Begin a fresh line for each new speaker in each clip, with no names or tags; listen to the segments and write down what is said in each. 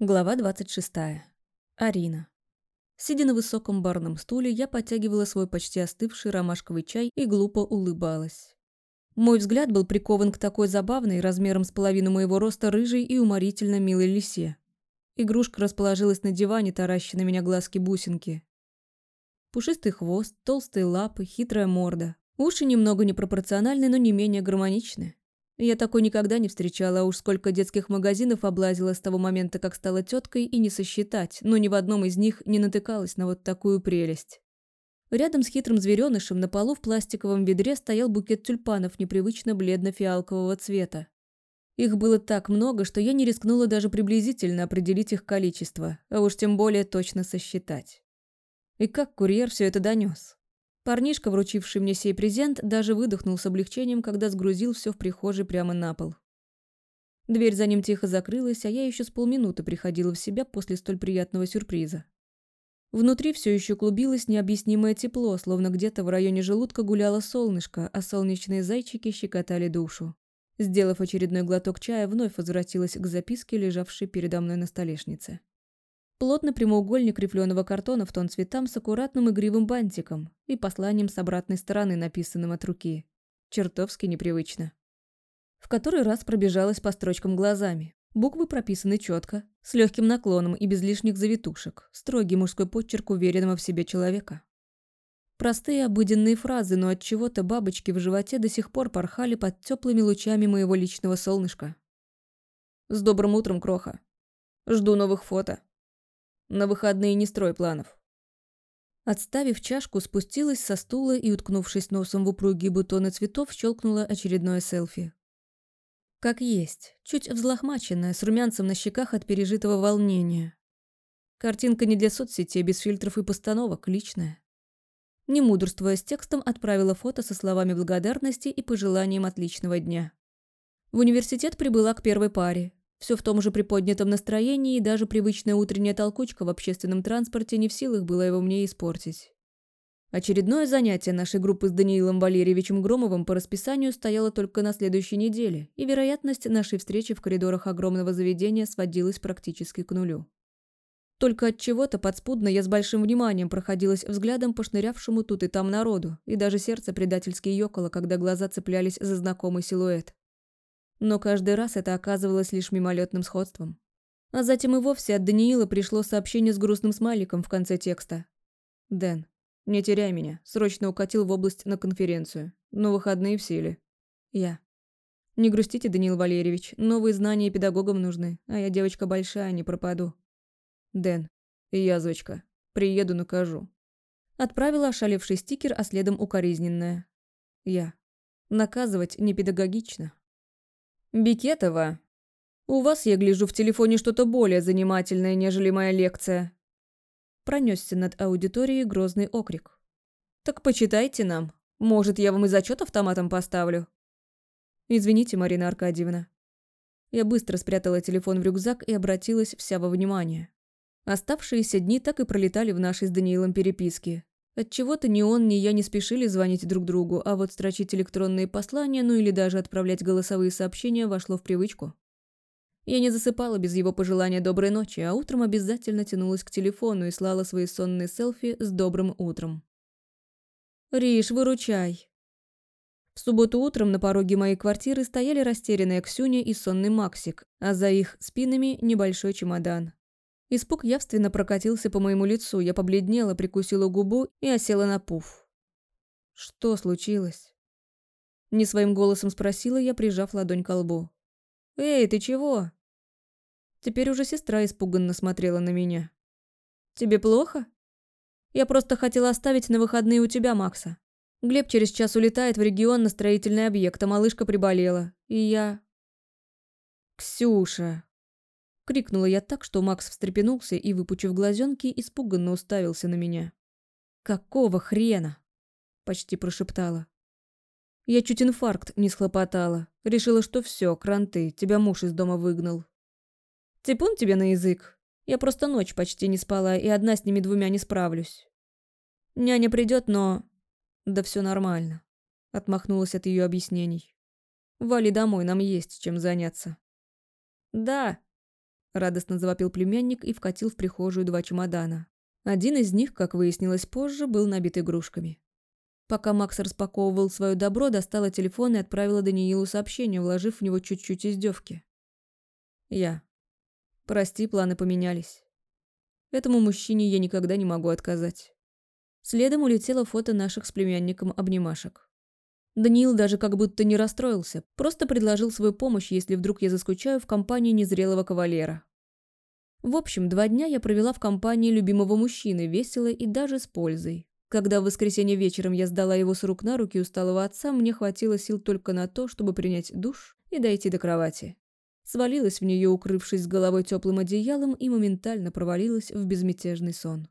Глава 26. Арина. Сидя на высоком барном стуле, я подтягивала свой почти остывший ромашковый чай и глупо улыбалась. Мой взгляд был прикован к такой забавной, размером с половину моего роста, рыжей и уморительно милой лисе. Игрушка расположилась на диване, тараща на меня глазки-бусинки. Пушистый хвост, толстые лапы, хитрая морда. Уши немного непропорциональны, но не менее гармоничны. Я такой никогда не встречала, а уж сколько детских магазинов облазила с того момента, как стала теткой, и не сосчитать, но ни в одном из них не натыкалась на вот такую прелесть. Рядом с хитрым зверёнышем на полу в пластиковом ведре стоял букет тюльпанов непривычно бледно-фиалкового цвета. Их было так много, что я не рискнула даже приблизительно определить их количество, а уж тем более точно сосчитать. И как курьер все это донес? Парнишка, вручивший мне сей презент, даже выдохнул с облегчением, когда сгрузил все в прихожей прямо на пол. Дверь за ним тихо закрылась, а я еще с полминуты приходила в себя после столь приятного сюрприза. Внутри все еще клубилось необъяснимое тепло, словно где-то в районе желудка гуляло солнышко, а солнечные зайчики щекотали душу. Сделав очередной глоток чая, вновь возвратилась к записке, лежавшей передо мной на столешнице. Плотный прямоугольник рифленого картона в тон цветам с аккуратным игривым бантиком и посланием с обратной стороны, написанным от руки. Чертовски непривычно. В который раз пробежалась по строчкам глазами. Буквы прописаны четко, с легким наклоном и без лишних завитушек. Строгий мужской подчерк уверенного в себе человека. Простые обыденные фразы, но от чего-то бабочки в животе до сих пор порхали под теплыми лучами моего личного солнышка. С добрым утром, Кроха. Жду новых фото. На выходные не строй планов. Отставив чашку, спустилась со стула и, уткнувшись носом в упругие бутоны цветов, щелкнула очередное селфи. Как есть, чуть взлохмаченная, с румянцем на щеках от пережитого волнения. Картинка не для соцсетей, без фильтров и постановок, личная. Не мудрствуя с текстом, отправила фото со словами благодарности и пожеланием отличного дня. В университет прибыла к первой паре, все в том же приподнятом настроении, и даже привычная утренняя толкучка в общественном транспорте не в силах было его мне испортить. Очередное занятие нашей группы с Даниилом Валерьевичем Громовым по расписанию стояло только на следующей неделе, и вероятность нашей встречи в коридорах огромного заведения сводилась практически к нулю. Только от чего-то подспудно я с большим вниманием проходилась взглядом по шнырявшему тут и там народу, и даже сердце предательски ёкало, когда глаза цеплялись за знакомый силуэт. Но каждый раз это оказывалось лишь мимолетным сходством. А затем и вовсе от Даниила пришло сообщение с грустным смайликом в конце текста. «Дэн, не теряй меня. Срочно укатил в область на конференцию. Но выходные в силе». «Я». «Не грустите, Даниил Валерьевич. Новые знания педагогам нужны. А я девочка большая, не пропаду». «Дэн, язвочка. Приеду, накажу». Отправила ошалевший стикер, а следом укоризненная. «Я». Наказывать не педагогично. «Бикетова, у вас, я гляжу, в телефоне что-то более занимательное, нежели моя лекция». Пронесся над аудиторией грозный окрик. «Так почитайте нам. Может, я вам и зачет автоматом поставлю?» «Извините, Марина Аркадьевна». Я быстро спрятала телефон в рюкзак и обратилась вся во внимание. Оставшиеся дни так и пролетали в нашей с Даниилом переписке. Отчего-то ни он, ни я не спешили звонить друг другу, а вот строчить электронные послания, ну или даже отправлять голосовые сообщения вошло в привычку. Я не засыпала без его пожелания доброй ночи, а утром обязательно тянулась к телефону и слала свои сонные селфи с добрым утром. «Риш, выручай!» В субботу утром на пороге моей квартиры стояли растерянная Ксюня и сонный Максик, а за их спинами небольшой чемодан. Испуг явственно прокатился по моему лицу, я побледнела, прикусила губу и осела на пуф. «Что случилось?» Не своим голосом спросила я, прижав ладонь к лбу. «Эй, ты чего?» Теперь уже сестра испуганно смотрела на меня. «Тебе плохо?» «Я просто хотела оставить на выходные у тебя Макса. Глеб через час улетает в регион на строительный объект, а малышка приболела. И я...» «Ксюша!» Крикнула я так, что Макс встрепенулся и, выпучив глазенки, испуганно уставился на меня. «Какого хрена?» – почти прошептала. Я чуть инфаркт не схлопотала. Решила, что все, кранты, тебя муж из дома выгнал. Типун тебе на язык. Я просто ночь почти не спала, и одна с ними двумя не справлюсь. Няня придет, но... Да все нормально. Отмахнулась от ее объяснений. Вали домой, нам есть чем заняться. Да, радостно завопил племянник и вкатил в прихожую два чемодана. Один из них, как выяснилось позже, был набит игрушками. Пока Макс распаковывал свое добро, достала телефон и отправила Даниилу сообщение, вложив в него чуть-чуть издевки. Я. Прости, планы поменялись. Этому мужчине я никогда не могу отказать. Следом улетело фото наших с племянником обнимашек. Даниил даже как будто не расстроился, просто предложил свою помощь, если вдруг я заскучаю в компании незрелого кавалера. В общем, два дня я провела в компании любимого мужчины, весело и даже с пользой. Когда в воскресенье вечером я сдала его с рук на руки усталого отца, мне хватило сил только на то, чтобы принять душ и дойти до кровати. Свалилась в нее, укрывшись с головой теплым одеялом, и моментально провалилась в безмятежный сон.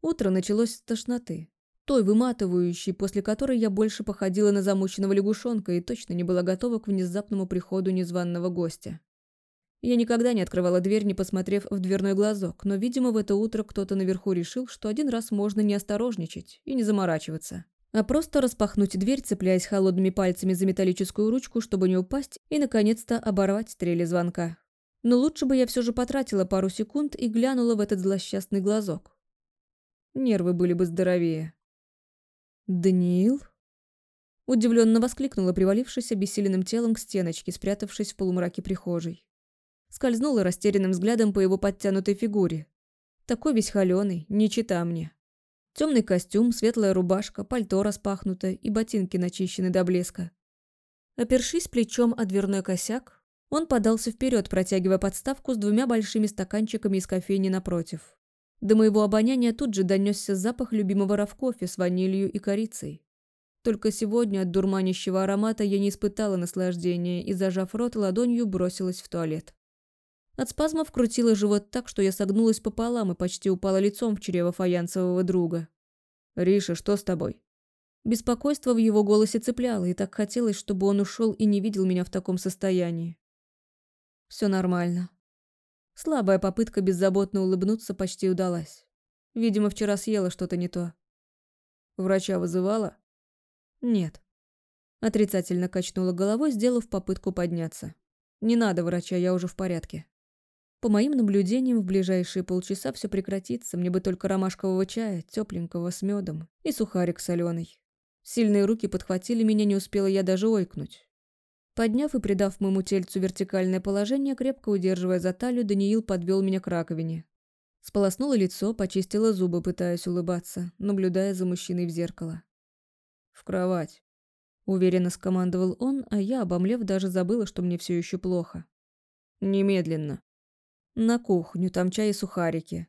Утро началось с тошноты. Той выматывающей, после которой я больше походила на замученного лягушонка и точно не была готова к внезапному приходу незваного гостя. Я никогда не открывала дверь, не посмотрев в дверной глазок, но, видимо, в это утро кто-то наверху решил, что один раз можно не осторожничать и не заморачиваться, а просто распахнуть дверь, цепляясь холодными пальцами за металлическую ручку, чтобы не упасть, и, наконец-то, оборвать стрели звонка. Но лучше бы я все же потратила пару секунд и глянула в этот злосчастный глазок. Нервы были бы здоровее. «Даниил?» Удивленно воскликнула, привалившись обессиленным телом к стеночке, спрятавшись в полумраке прихожей скользнула растерянным взглядом по его подтянутой фигуре. Такой весь холёный, не чита мне. Темный костюм, светлая рубашка, пальто распахнуто и ботинки начищены до блеска. Опершись плечом о дверной косяк, он подался вперед, протягивая подставку с двумя большими стаканчиками из кофейни напротив. До моего обоняния тут же донесся запах любимого рафкофе с ванилью и корицей. Только сегодня от дурманящего аромата я не испытала наслаждения и, зажав рот ладонью, бросилась в туалет. От спазмов крутило живот так, что я согнулась пополам и почти упала лицом в чрево фаянсового друга. «Риша, что с тобой?» Беспокойство в его голосе цепляло, и так хотелось, чтобы он ушел и не видел меня в таком состоянии. Все нормально. Слабая попытка беззаботно улыбнуться почти удалась. Видимо, вчера съела что-то не то. Врача вызывала? Нет. Отрицательно качнула головой, сделав попытку подняться. Не надо врача, я уже в порядке. По моим наблюдениям, в ближайшие полчаса все прекратится, мне бы только ромашкового чая, тепленького с медом и сухарик соленый. Сильные руки подхватили меня, не успела я даже ойкнуть. Подняв и придав моему тельцу вертикальное положение, крепко удерживая за талию, Даниил подвел меня к раковине. Сполоснула лицо, почистила зубы, пытаясь улыбаться, наблюдая за мужчиной в зеркало. «В кровать», — уверенно скомандовал он, а я, обомлев, даже забыла, что мне все еще плохо. «Немедленно». На кухню, там чай и сухарики.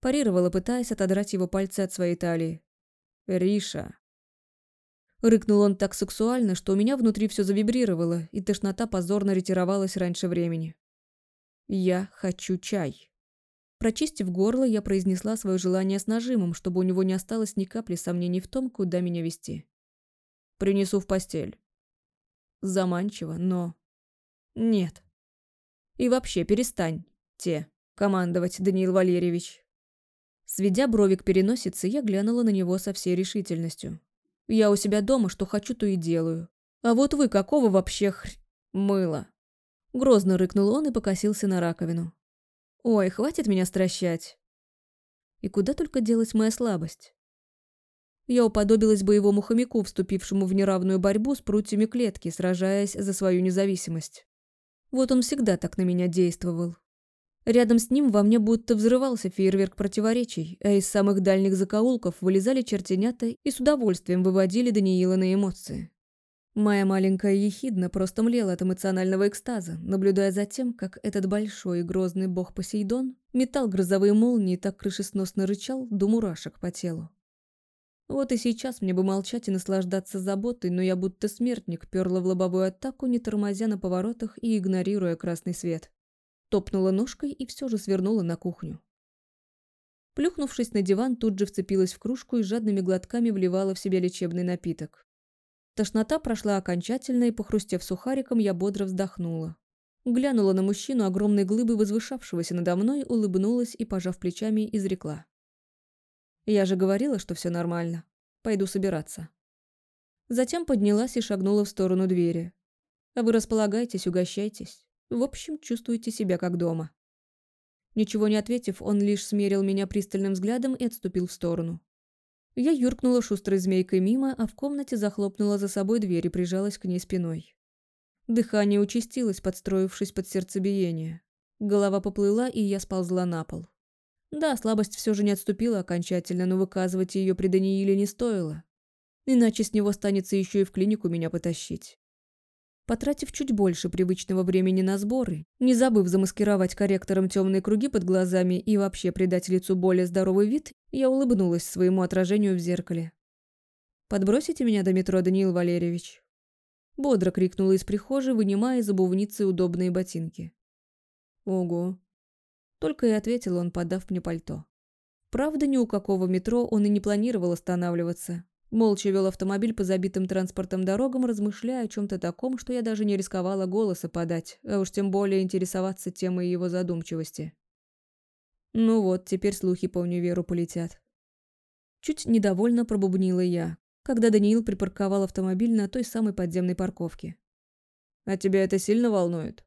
Парировала, пытаясь отодрать его пальцы от своей талии. «Риша». Рыкнул он так сексуально, что у меня внутри все завибрировало, и тошнота позорно ретировалась раньше времени. «Я хочу чай». Прочистив горло, я произнесла свое желание с нажимом, чтобы у него не осталось ни капли сомнений в том, куда меня вести. «Принесу в постель». Заманчиво, но... Нет. И вообще, перестань. Те. Командовать, Даниил Валерьевич. Сведя брови к я глянула на него со всей решительностью. Я у себя дома, что хочу, то и делаю. А вот вы какого вообще хр... мыла? Грозно рыкнул он и покосился на раковину. Ой, хватит меня стращать. И куда только делась моя слабость? Я уподобилась боевому хомяку, вступившему в неравную борьбу с прутьями клетки, сражаясь за свою независимость. Вот он всегда так на меня действовал. Рядом с ним во мне будто взрывался фейерверк противоречий, а из самых дальних закоулков вылезали чертенята и с удовольствием выводили Даниила на эмоции. Моя маленькая ехидна просто млела от эмоционального экстаза, наблюдая за тем, как этот большой и грозный бог Посейдон метал грозовые молнии и так крышесносно рычал до мурашек по телу. Вот и сейчас мне бы молчать и наслаждаться заботой, но я будто смертник перла в лобовую атаку, не тормозя на поворотах и игнорируя красный свет. Топнула ножкой и все же свернула на кухню. Плюхнувшись на диван, тут же вцепилась в кружку и жадными глотками вливала в себя лечебный напиток. Тошнота прошла окончательно, и, похрустев сухариком, я бодро вздохнула. Глянула на мужчину огромной глыбы, возвышавшегося надо мной, улыбнулась и, пожав плечами, изрекла. «Я же говорила, что все нормально. Пойду собираться». Затем поднялась и шагнула в сторону двери. «А вы располагайтесь, угощайтесь. В общем, чувствуете себя как дома. Ничего не ответив, он лишь смерил меня пристальным взглядом и отступил в сторону. Я юркнула шустрой змейкой мимо, а в комнате захлопнула за собой дверь и прижалась к ней спиной. Дыхание участилось, подстроившись под сердцебиение. Голова поплыла, и я сползла на пол. Да, слабость все же не отступила окончательно, но выказывать ее при Данииле не стоило. Иначе с него станется еще и в клинику меня потащить. Потратив чуть больше привычного времени на сборы, не забыв замаскировать корректором темные круги под глазами и вообще придать лицу более здоровый вид, я улыбнулась своему отражению в зеркале. «Подбросите меня до метро, Даниил Валерьевич?» Бодро крикнула из прихожей, вынимая из обувницы удобные ботинки. «Ого!» Только и ответил он, подав мне пальто. Правда, ни у какого метро он и не планировал останавливаться. Молча вел автомобиль по забитым транспортом дорогам, размышляя о чем-то таком, что я даже не рисковала голоса подать, а уж тем более интересоваться темой его задумчивости. Ну вот, теперь слухи по универу полетят. Чуть недовольно пробубнила я, когда Даниил припарковал автомобиль на той самой подземной парковке. «А тебя это сильно волнует?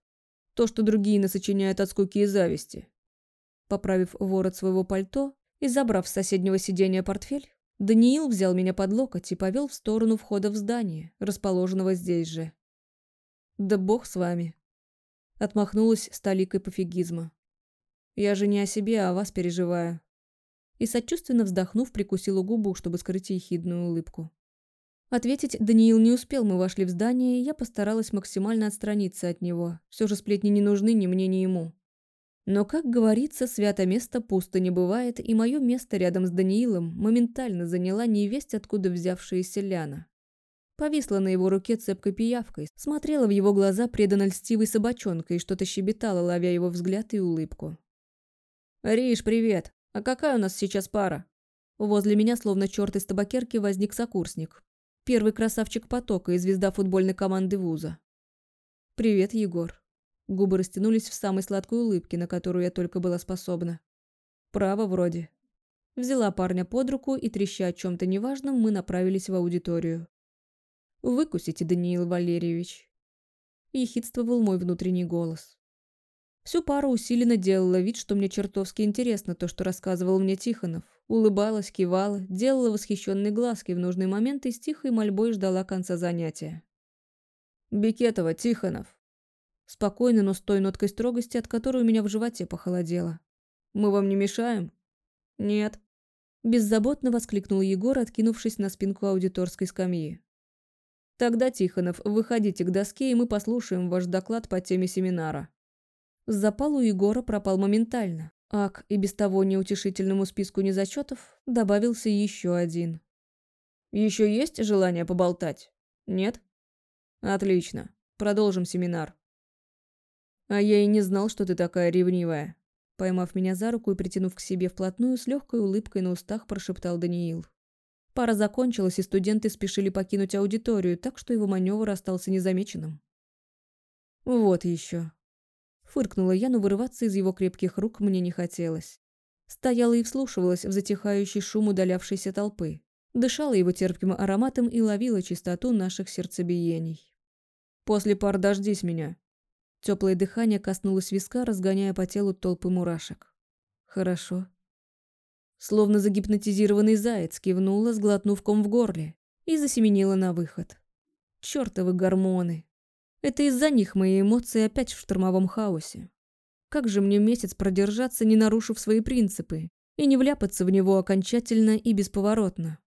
То, что другие насочиняют от скуки и зависти?» Поправив ворот своего пальто и забрав с соседнего сиденья портфель, Даниил взял меня под локоть и повел в сторону входа в здание, расположенного здесь же. «Да бог с вами!» Отмахнулась с толикой пофигизма. «Я же не о себе, а о вас переживаю». И сочувственно вздохнув, прикусила губу, чтобы скрыть ехидную улыбку. Ответить Даниил не успел, мы вошли в здание, и я постаралась максимально отстраниться от него. Все же сплетни не нужны ни мне, ни ему. Но, как говорится, свято место пусто не бывает, и мое место рядом с Даниилом моментально заняла невесть, откуда взявшаяся Ляна. Повисла на его руке цепкой пиявкой, смотрела в его глаза преданно льстивой собачонкой и что-то щебетала, ловя его взгляд и улыбку. «Риш, привет! А какая у нас сейчас пара?» Возле меня, словно черт из табакерки, возник сокурсник. Первый красавчик потока и звезда футбольной команды вуза. «Привет, Егор», Губы растянулись в самой сладкой улыбке, на которую я только была способна. Право вроде. Взяла парня под руку, и, треща о чем-то неважном, мы направились в аудиторию. «Выкусите, Даниил Валерьевич», – ехидствовал мой внутренний голос. Всю пару усиленно делала вид, что мне чертовски интересно то, что рассказывал мне Тихонов. Улыбалась, кивала, делала восхищенные глазки в нужный момент и с тихой мольбой ждала конца занятия. «Бекетова, Тихонов!» Спокойно, но с той ноткой строгости, от которой у меня в животе похолодело. «Мы вам не мешаем?» «Нет». Беззаботно воскликнул Егор, откинувшись на спинку аудиторской скамьи. «Тогда, Тихонов, выходите к доске, и мы послушаем ваш доклад по теме семинара». Запал у Егора пропал моментально, а к и без того неутешительному списку незачетов добавился еще один. «Еще есть желание поболтать? Нет?» «Отлично. Продолжим семинар. «А я и не знал, что ты такая ревнивая». Поймав меня за руку и притянув к себе вплотную, с легкой улыбкой на устах прошептал Даниил. Пара закончилась, и студенты спешили покинуть аудиторию, так что его маневр остался незамеченным. «Вот еще». Фыркнула я, но вырываться из его крепких рук мне не хотелось. Стояла и вслушивалась в затихающий шум удалявшейся толпы. Дышала его терпким ароматом и ловила чистоту наших сердцебиений. «После пар дождись меня», Теплое дыхание коснулось виска, разгоняя по телу толпы мурашек. Хорошо. Словно загипнотизированный заяц кивнула, сглотнув ком в горле, и засеменила на выход. Чёртовы гормоны. Это из-за них мои эмоции опять в штормовом хаосе. Как же мне месяц продержаться, не нарушив свои принципы, и не вляпаться в него окончательно и бесповоротно?